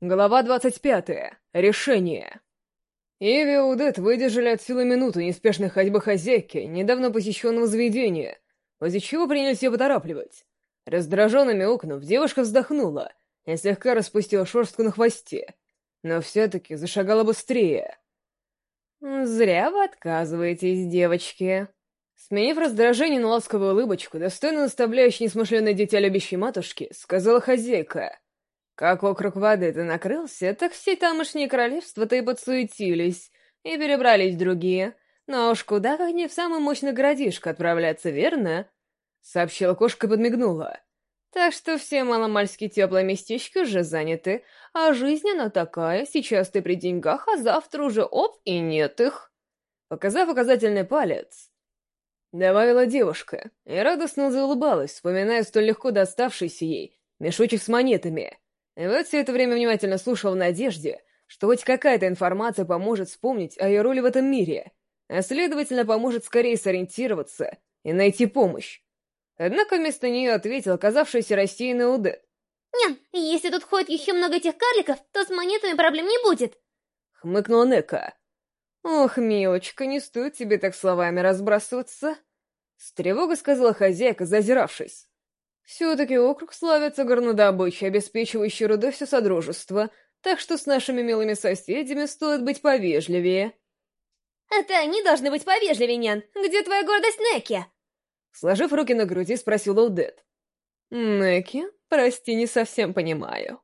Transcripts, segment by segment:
Глава 25. Решение. Иви и Удет выдержали от силы минуту неспешной ходьбы хозяйки недавно посещенного заведения, после чего принялись ее поторапливать. Раздраженно мяукнув, девушка вздохнула и слегка распустила шерстку на хвосте, но все-таки зашагала быстрее. «Зря вы отказываетесь, девочки». Сменив раздражение на ласковую улыбочку, достойно наставляющей несмышленное дитя любящей матушки, сказала хозяйка — как округ воды-то накрылся, так все тамошние королевства-то и подсуетились, и перебрались другие. Но уж куда как не в самый мощный городишко отправляться, верно? Сообщила кошка и подмигнула. Так что все маломальски теплые местечки уже заняты, а жизнь она такая, сейчас ты при деньгах, а завтра уже оп, и нет их. Показав указательный палец, добавила девушка, и радостно заулыбалась, вспоминая столь легко доставшийся ей мешочек с монетами — вот все это время внимательно слушал в надежде, что хоть какая-то информация поможет вспомнить о ее роли в этом мире, а следовательно поможет скорее сориентироваться и найти помощь. Однако вместо нее ответил оказавшийся рассеянный Удет. «Нет, если тут ходит еще много этих карликов, то с монетами проблем не будет!» Хмыкнула Нека. «Ох, милочка, не стоит тебе так словами разбрасываться!» С тревогой сказала хозяйка, зазиравшись. Все-таки округ славится горнодобычей, обеспечивающей руды все содружество, так что с нашими милыми соседями стоит быть повежливее. Это они должны быть повежливее, нян. Где твоя гордость Неки? Сложив руки на груди, спросил Удет. Неки? Прости, не совсем понимаю.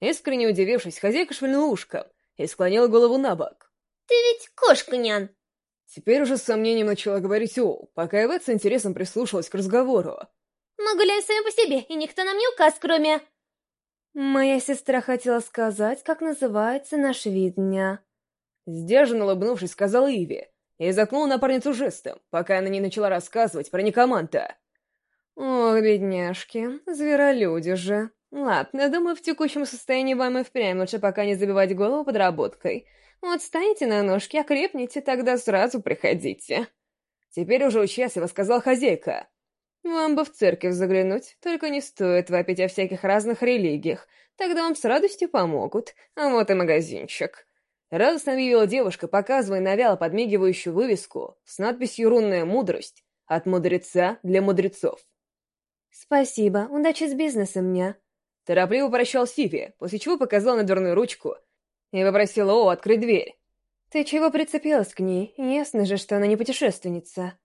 Искренне удивившись, хозяйка швырнула ушком и склонила голову на бок. Ты ведь кошка, нян. Теперь уже с сомнением начала говорить Оу, пока Эвет с интересом прислушалась к разговору. Мы гуляем сами по себе, и никто нам не указ, кроме...» «Моя сестра хотела сказать, как называется наш вид дня». Сдержанно улыбнувшись, сказала Иви, и заткнула напарницу жестом, пока она не начала рассказывать про некоманта. «Ох, бедняжки, зверолюди же. Ладно, думаю, в текущем состоянии вам и впрямь лучше пока не забивать голову подработкой. Вот встанете на ножки, окрепнете, тогда сразу приходите». Теперь уже участливо сказал хозяйка. Вам бы в церковь заглянуть, только не стоит вопить о всяких разных религиях, тогда вам с радостью помогут, а вот и магазинчик». Радостно объявила девушка, показывая на вяло подмигивающую вывеску с надписью «Рунная мудрость» от мудреца для мудрецов. «Спасибо, удачи с бизнесом мне». Торопливо прощал Сиви, после чего показал на дверную ручку и попросила О открыть дверь. «Ты чего прицепилась к ней? Ясно же, что она не путешественница».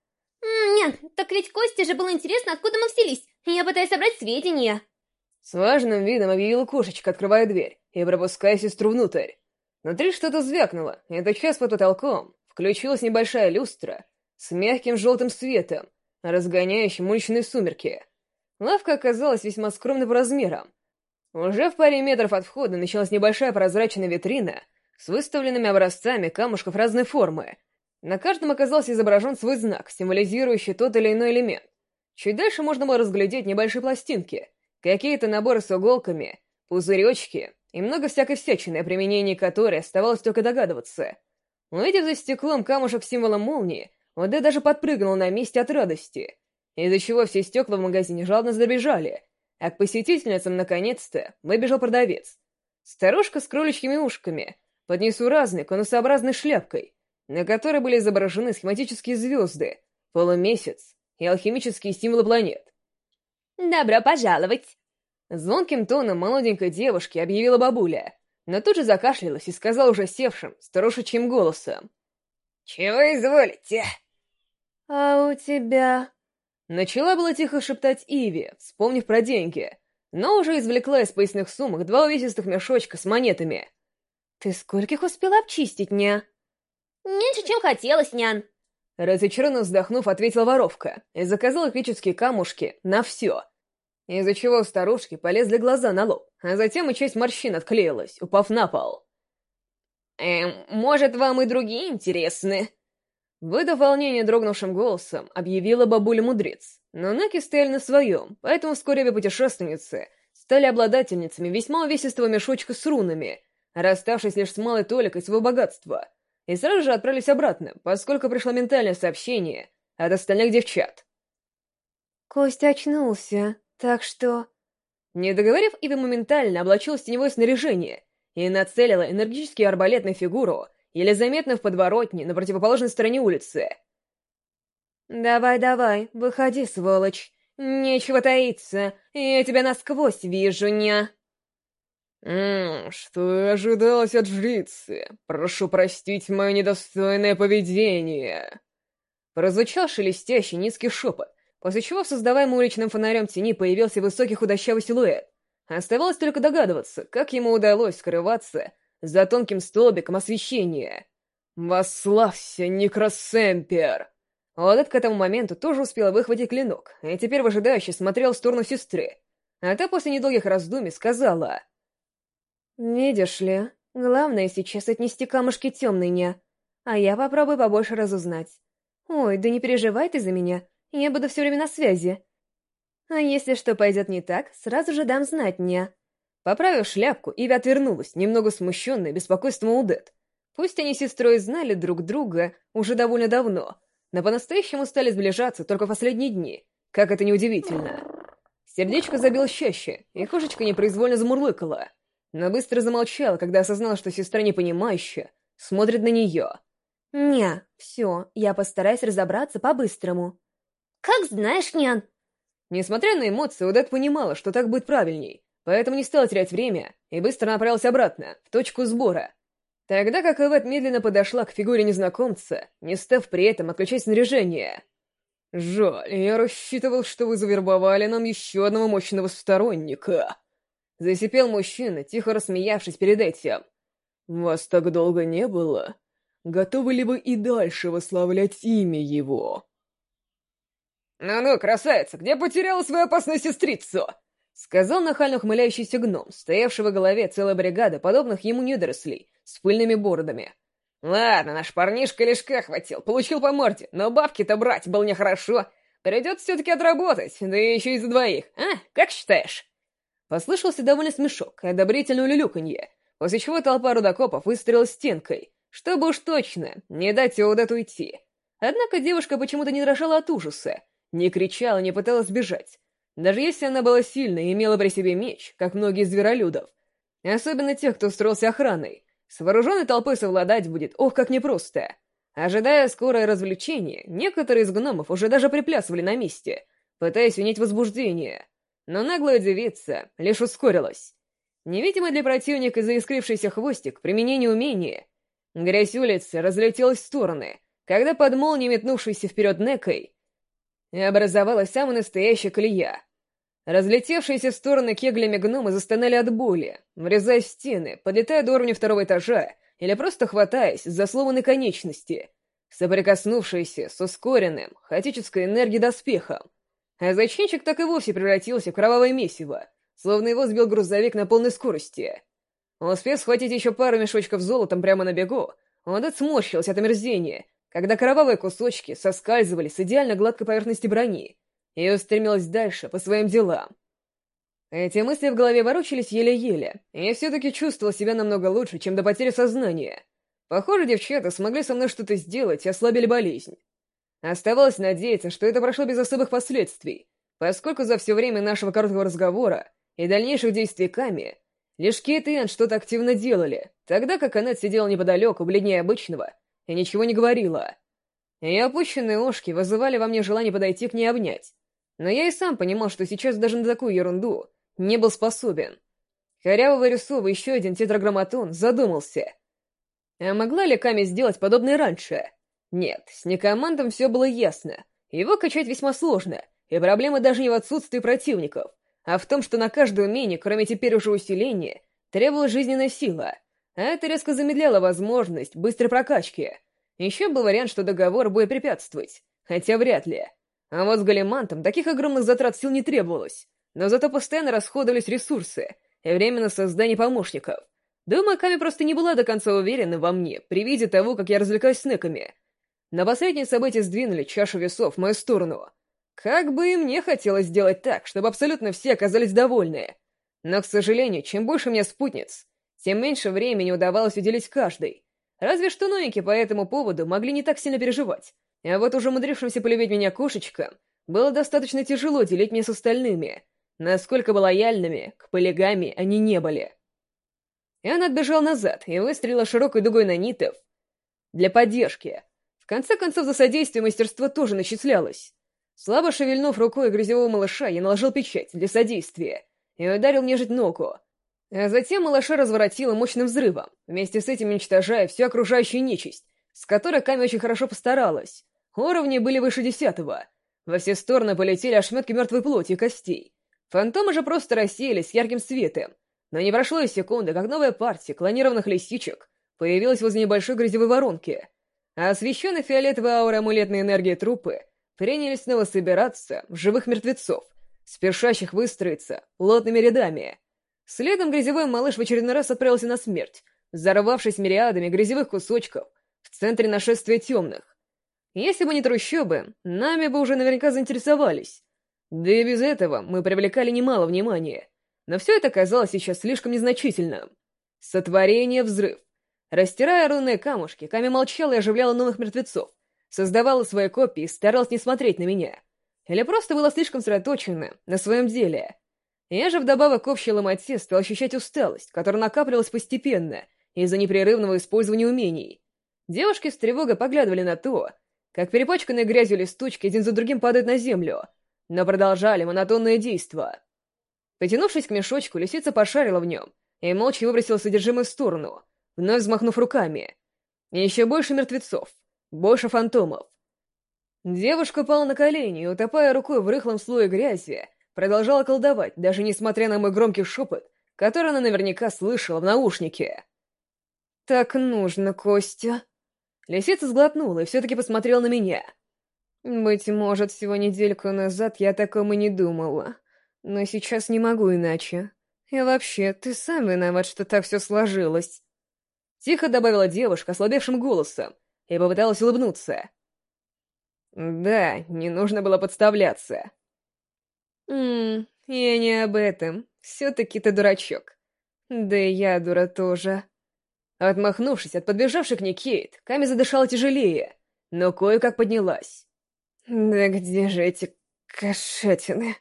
«Нет, так ведь Косте же было интересно, откуда мы взялись. Я пытаюсь собрать сведения». С важным видом объявила кошечка, открывая дверь и пропуская сестру внутрь. Внутри что-то звякнуло, и тотчас под потолком включилась небольшая люстра с мягким желтым светом, разгоняющим уличные сумерки. Лавка оказалась весьма скромной по размерам. Уже в паре метров от входа началась небольшая прозрачная витрина с выставленными образцами камушков разной формы — на каждом оказался изображен свой знак, символизирующий тот или иной элемент. Чуть дальше можно было разглядеть небольшие пластинки, какие-то наборы с иголками, пузыречки и много всякой всячины, о применении которой оставалось только догадываться. Увидев за стеклом камушек символом молнии, Оде даже подпрыгнул на месте от радости, из-за чего все стекла в магазине жадно забежали, а к посетительницам наконец-то выбежал продавец. Старушка с кроличьими ушками, под несуразной, конусообразной шляпкой, на которой были изображены схематические звезды, полумесяц и алхимические символы планет. «Добро пожаловать!» Звонким тоном молоденькой девушки объявила бабуля, но тут же закашлялась и сказала уже севшим, старушечьим голосом. «Чего изволите?» «А у тебя...» Начала было тихо шептать Иви, вспомнив про деньги, но уже извлекла из поясных сумок два увесистых мешочка с монетами. «Ты скольких успела обчистить, ня?» «Меньше, чем хотелось, нян!» Разочарованно вздохнув, ответила воровка и заказала электрические камушки на все. Из-за чего у старушки полезли глаза на лоб, а затем и часть морщин отклеилась, упав на пол. «Эм, может, вам и другие интересны?» Выдав волнение дрогнувшим голосом, объявила бабуля-мудрец. Но Наки стояли на своем, поэтому вскоре обе путешественницы стали обладательницами весьма увесистого мешочка с рунами, расставшись лишь с малой толикой своего богатства — и сразу же отправились обратно, поскольку пришло ментальное сообщение от остальных девчат. Костя очнулся, так что... Не договорив, Иви моментально облачилась в теневое снаряжение и нацелила энергический арбалет на фигуру, еле заметно в подворотне на противоположной стороне улицы. «Давай-давай, выходи, сволочь. Нечего таиться, я тебя насквозь вижу, ня». «Ммм, что ожидалось от жрицы. Прошу простить мое недостойное поведение». Прозвучал шелестящий низкий шепот, после чего в создаваемом уличным фонарем тени появился высокий худощавый силуэт. Оставалось только догадываться, как ему удалось скрываться за тонким столбиком освещения. «Восславься, Некросемпер!» Ладет к этому моменту тоже успела выхватить клинок, и теперь выжидающе смотрел в сторону сестры. А та после недолгих раздумий сказала... «Видишь ли, главное сейчас отнести камушки темныня, а я попробую побольше разузнать. Ой, да не переживай ты за меня, я буду все время на связи. А если что пойдет не так, сразу же дам знать мне». Поправив шляпку, Иви отвернулась, немного смущенная беспокойством Удет. Пусть они с сестрой знали друг друга уже довольно давно, но по-настоящему стали сближаться только в последние дни, как это неудивительно. Сердечко забилось чаще, и кошечка непроизвольно замурлыкала, но быстро замолчала, когда осознала, что сестра непонимающая смотрит на нее. «Не, все, я постараюсь разобраться по-быстрому». «Как знаешь, нян!» Несмотря на эмоции, Удет понимала, что так будет правильней, поэтому не стала терять время и быстро направилась обратно, в точку сбора. Тогда как Эвет медленно подошла к фигуре незнакомца, не став при этом отключать снаряжение. «Жаль, я рассчитывал, что вы завербовали нам еще одного мощного сторонника». Засипел мужчина, тихо рассмеявшись перед этим. «Вас так долго не было? Готовы ли вы и дальше восславлять имя его?» «Ну-ну, красавица, где потеряла свою опасную сестрицу?» Сказал нахально ухмыляющийся гном, стоявший во голове целой бригады подобных ему недорослей, с пыльными бородами. «Ладно, наш парнишка лишка хватил, получил по морде, но бабки-то брать было нехорошо. Придется все-таки отработать, да еще и за двоих. А, как считаешь?» Послышался довольно смешок и одобрительное улюлюканье, после чего толпа рудокопов выстрелила стенкой, чтобы уж точно не дать Теодет уйти. Однако девушка почему-то не дрожала от ужаса, не кричала, не пыталась бежать. Даже если она была сильной и имела при себе меч, как многие зверолюдов. Особенно тех, кто устроился охраной. С вооруженной толпой совладать будет, ох, как непросто. Ожидая скорое развлечение, некоторые из гномов уже даже приплясывали на месте, пытаясь унять возбуждение. Но наглая девица лишь ускорилась. Невидимый для противника заискрившийся хвостик применение умения. Грязь улицы разлетелась в стороны, когда под молнией метнувшейся вперед Некой образовалась самая настоящая колея. Разлетевшиеся в стороны кеглями гномы застонали от боли, врезаясь в стены, подлетая до уровня второго этажа или просто хватаясь за сломанные конечности, соприкоснувшиеся с ускоренным, хаотической энергией доспехом. А зачинчик так и вовсе превратился в кровавое месиво, словно его сбил грузовик на полной скорости. Успев схватить еще пару мешочков золотом прямо на бегу, он отсморщился от омерзения когда кровавые кусочки соскальзывали с идеально гладкой поверхности брони, и устремилась дальше по своим делам. Эти мысли в голове ворочались еле-еле, и я все-таки чувствовал себя намного лучше, чем до потери сознания. Похоже, девчата смогли со мной что-то сделать и ослабили болезнь. Оставалось надеяться, что это прошло без особых последствий, поскольку за все время нашего короткого разговора и дальнейших действий Ками лишь Кейт и Энн что-то активно делали, тогда как Аннет сидела неподалеку, бледнее обычного, и ничего не говорила. Ее опущенные ушки вызывали во мне желание подойти к ней обнять. Но я и сам понимал, что сейчас даже на такую ерунду не был способен. Коряво вырисовывая еще один тетраграмматон, задумался. А могла ли Ками сделать подобное раньше? Нет, с некомандом все было ясно. Его качать весьма сложно, и проблема даже не в отсутствии противников, а в том, что на каждое умение, кроме теперь уже усиления, требовалась жизненная сила — а это резко замедляло возможность быстрой прокачки. Еще был вариант, что договор будет препятствовать, хотя вряд ли. А вот с Галимантом таких огромных затрат сил не требовалось, но зато постоянно расходовались ресурсы и время на создание помощников. Думаю, Ками просто не была до конца уверена во мне при виде того, как я развлекаюсь с неками. На последние события сдвинули чашу весов в мою сторону. Как бы и мне хотелось сделать так, чтобы абсолютно все оказались довольны. Но, к сожалению, чем больше у меня спутниц, тем меньше времени удавалось уделить каждой. Разве что новенькие по этому поводу могли не так сильно переживать. А вот уже умудрившимся полюбить меня кошечкам было достаточно тяжело делить меня с остальными, насколько бы лояльными к полигами они не были. и она отбежала назад и выстрелила широкой дугой на нитов для поддержки. В конце концов, за содействие мастерство тоже начислялось. Слабо шевельнув рукой грязевого малыша, я наложил печать для содействия и ударил нежить ногу. А затем малыша разворотило мощным взрывом, вместе с этим уничтожая всю окружающую нечисть, с которой Ками очень хорошо постаралась. Уровни были выше десятого. Во все стороны полетели ошметки мертвой плоти и костей. Фантомы же просто рассеялись ярким светом. Но не прошло и секунды, как новая партия клонированных лисичек появилась возле небольшой грязевой воронки, а освещенные фиолетовой аурой амулетной энергии трупы принялись снова собираться в живых мертвецов, спешащих выстроиться плотными рядами. Следом грязевой малыш в очередной раз отправился на смерть, взорвавшись мириадами грязевых кусочков в центре нашествия темных. Если бы не трущобы, нами бы уже наверняка заинтересовались. Да и без этого мы привлекали немало внимания. Но все это казалось сейчас слишком незначительным. Сотворение взрыв. Растирая рунные камушки, Ками молчала и оживляла новых мертвецов, создавала свои копии и старалась не смотреть на меня. Или просто была слишком сосредоточена на своем деле. Я же вдобавок к общей ломоте стал ощущать усталость, которая накапливалась постепенно из-за непрерывного использования умений. Девушки с тревогой поглядывали на то, как перепачканные грязью листочки один за другим падают на землю, но продолжали монотонное действо. Потянувшись к мешочку, лисица пошарила в нем и молча выбросила содержимое в сторону, вновь взмахнув руками. Еще больше мертвецов, больше фантомов. Девушка пала на колени и, утопая рукой в рыхлом слое грязи, продолжала колдовать, даже несмотря на мой громкий шепот, который она наверняка слышала в наушнике. «Так нужно, Костя». Лисица сглотнула и все-таки посмотрела на меня. «Быть может, всего недельку назад я о таком и не думала. Но сейчас не могу иначе. И вообще, ты сам виноват, что так все сложилось». Тихо добавила девушка ослабевшим голосом и попыталась улыбнуться. «Да, не нужно было подставляться». «Ммм, я не об этом. Все-таки ты дурачок. Да и я дура тоже». Отмахнувшись от подбежавшей к ней Кейт, Ками задышала тяжелее, но кое-как поднялась. «Да где же эти кошатины?»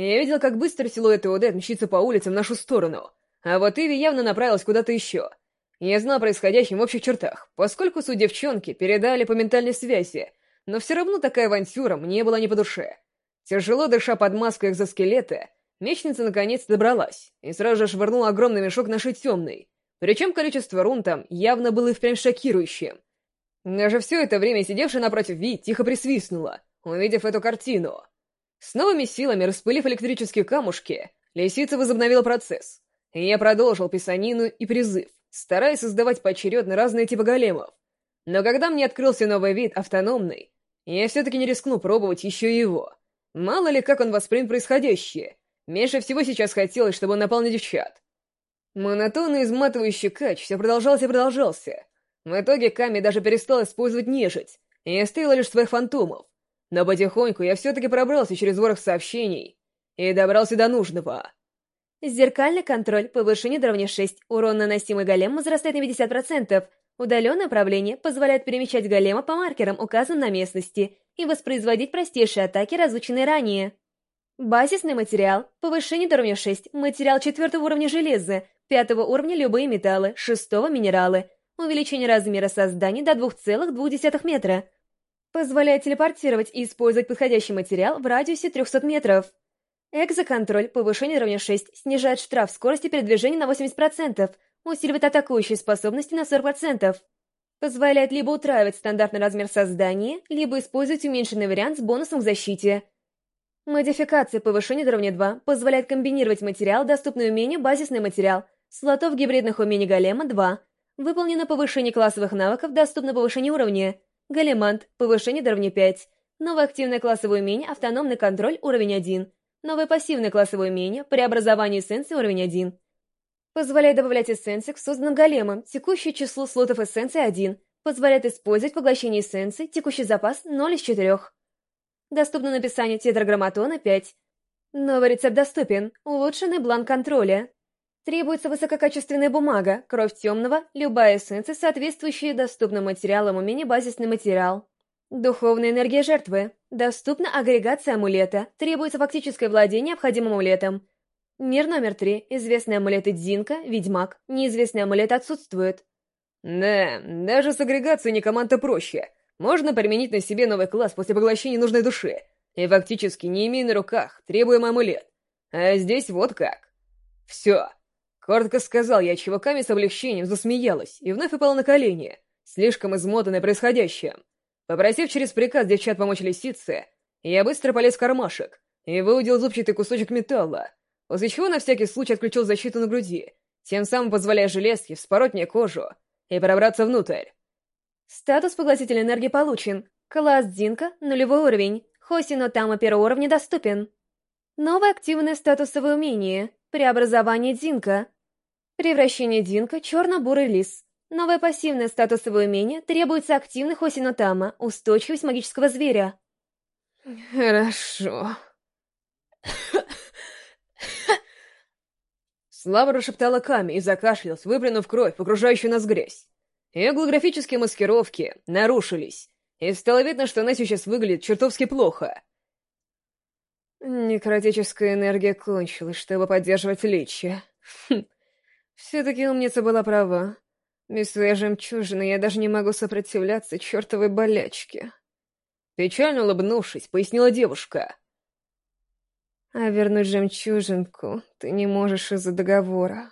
Я видел, как быстро силуэт Иодет мчится по улицам в нашу сторону, а вот Иви явно направилась куда-то еще. Я знал происходящем в общих чертах, поскольку суть девчонки передали по ментальной связи, но все равно такая авантюра мне была не по душе. Тяжело дыша под маской экзоскелета, Мечница наконец добралась и сразу же швырнула огромный мешок нашей темной. Причем количество рун там явно было и впрямь шокирующим. Даже все это время сидевшая напротив Ви тихо присвистнула, увидев эту картину. С новыми силами распылив электрические камушки, лисица возобновила процесс. И я продолжил писанину и призыв, стараясь создавать поочередно разные типы големов. Но когда мне открылся новый вид, автономный, я все-таки не рискну пробовать еще его. Мало ли, как он воспримет происходящее, Меньше всего сейчас хотелось, чтобы он напал на девчат. Монотонный изматывающий кач все продолжался и продолжался. В итоге Ками даже перестал использовать нежить и оставила лишь своих фантомов. Но потихоньку я все-таки пробрался через ворох сообщений и добрался до нужного. Зеркальный контроль, повышение уровня 6, урон, наносимый голем возрастает на 50%. Удаленное управление позволяет перемещать голема по маркерам, указанным на местности, и воспроизводить простейшие атаки, разученные ранее. Базисный материал. Повышение до уровня 6. Материал четвертого уровня железа. Пятого уровня любые металлы. Шестого минералы. Увеличение размера создания до 2,2 метра. Позволяет телепортировать и использовать подходящий материал в радиусе 300 метров. Экзоконтроль. Повышение уровня 6. Снижает штраф скорости передвижения на 80%. Усиливает атакующие способности на 40%. Позволяет либо утраивать стандартный размер создания, либо использовать уменьшенный вариант с бонусом к защите. Модификация повышения уровня 2 позволяет комбинировать материал, доступный умению базисный материал. Слотов гибридных умений голема 2. Выполнено повышение классовых навыков, доступно повышение уровня. Големант, повышение до уровня 5. Новое активное классовое умение, автономный контроль, уровень 1. Новое пассивное классовое умение, преобразование эссенции, уровень 1. Позволяет добавлять эссенции к созданным големам, текущее число слотов эссенции 1. Позволяет использовать поглощение эссенции, текущий запас 0 из 4. Доступно написание тетраграмматона 5. Новый рецепт доступен. Улучшенный бланк контроля. Требуется высококачественная бумага, кровь темного, любая эссенция, соответствующая доступным материалам умения базисный материал. Духовная энергия жертвы. Доступна агрегация амулета. Требуется фактическое владение необходимым амулетом. Мир номер три. Известные амулеты Дзинка, Ведьмак. Неизвестные амулеты отсутствуют. Да, даже с агрегацией некоманта проще. Можно применить на себе новый класс после поглощения нужной души. И фактически, не имея на руках, требуем амулет. А здесь вот как. Все. Коротко сказал я, чуваками с облегчением засмеялась и вновь упала на колени, слишком измотанная происходящим. Попросив через приказ девчат помочь лисице, я быстро полез в кармашек и выудил зубчатый кусочек металла, после чего на всякий случай отключил защиту на груди, тем самым позволяя железке вспороть мне кожу и пробраться внутрь. Статус поглотителя энергии получен. Класс Дзинка — нулевой уровень. Хосино Тама первого уровня доступен. Новое активное статусовое умение. Преобразование Дзинка. Превращение Дзинка — черно-бурый лис. Новое пассивное статусовое умение требуется активных Осинотама, устойчивость магического зверя. Хорошо. Слава расшептала Ками и закашлялась, выплюнув кровь, окружающую нас грязь. Ее голографические маскировки нарушились, и стало видно, что она сейчас выглядит чертовски плохо. Некротическая энергия кончилась, чтобы поддерживать личи. Хм. Все-таки умница была права. Без своей жемчужины я даже не могу сопротивляться чертовой болячке. Печально улыбнувшись, пояснила девушка. А вернуть жемчужинку ты не можешь из-за договора.